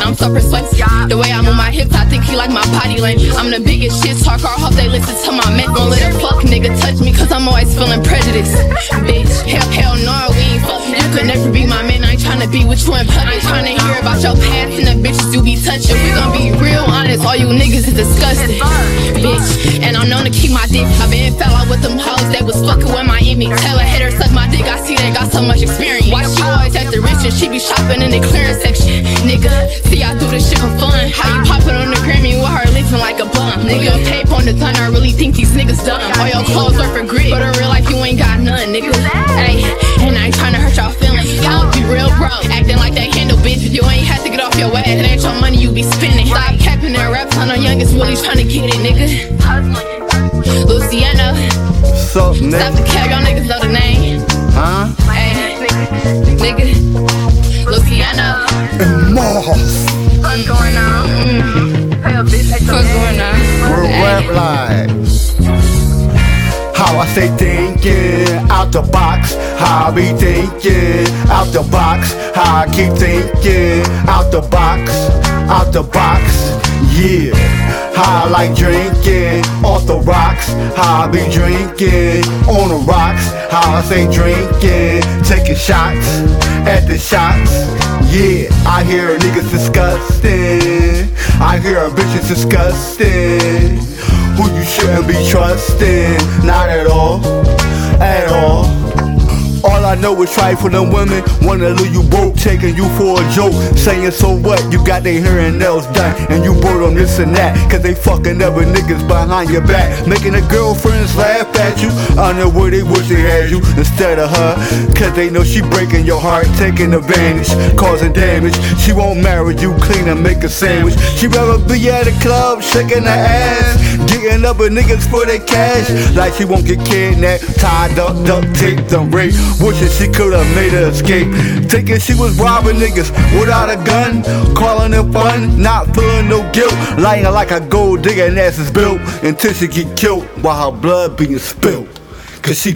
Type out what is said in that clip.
I'm so persuasive. The way I move my hips, I think he like my body language. I'm the biggest shit talker, I hope they listen to my mess. Don't let a fuck nigga touch me, cause I'm always feeling prejudice. Bitch, hell, hell no, we ain't fucking. You could never be my man, I ain't tryna be with you in public. Tryna hear about your past and the bitches you be touching. We gon' be real honest, all you niggas is disgusting. Bitch, and I'm known to keep my dick. I been fell out with them hoes that was fucking with my image. Tell a hater suck my dick, I see they got so much experience. Why she always at the rich and she be shopping in the clearance section? Nigga, see I do this shit for fun. How you poppin' on the Grammy with her living like a bum? Nigga, tape on the gun, I really think these niggas dumb. All your clothes are for grit, but in real life you ain't got none, nigga. Hey, and I ain't tryna hurt y'all feelings. Y'all be real broke, acting like they handle bitch. You ain't had to get off your ass. It ain't your money you be spending. Stop capping that rap on the youngest really tryna get it, nigga. Luciano, Sup, stop nigga? the cap, y'all niggas know the name. Huh? Hey, What's going on? Hey, a bitch, hey, What's going on? Real rap like. How I stay thinking out the box. How I be thinking out the box. How I keep thinking out the box. Out the box. Yeah. How I like drinking off the rocks. How I be drinking on the rocks. How I say drinking, taking shots at the shots. Yeah, I hear niggas disgusting. I hear bitches disgusting. Who you shouldn't be trusting. Not at all, at all. I know is trifling women wanna leave you broke, taking you for a joke. Saying so what? You got their hair and nails done, and you brought them this and that. Cause they fucking other niggas behind your back. Making the girlfriends laugh at you. I know where they wish they had you instead of her. Cause they know she breaking your heart, taking advantage, causing damage. She won't marry you, clean and make a sandwich. She rather be at a club, shaking her ass, getting up with niggas for their cash. Like she won't get kidnapped, tied up, duct taped, and raped. Wishing she could've made her escape. Thinking she was robbing niggas without a gun, calling it fun, not feeling no guilt. Lying like a gold digger and ass is built until she get killed while her blood being spilled. Cause she